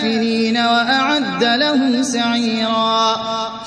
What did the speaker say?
الكافرين وأعد لهم سعيرا.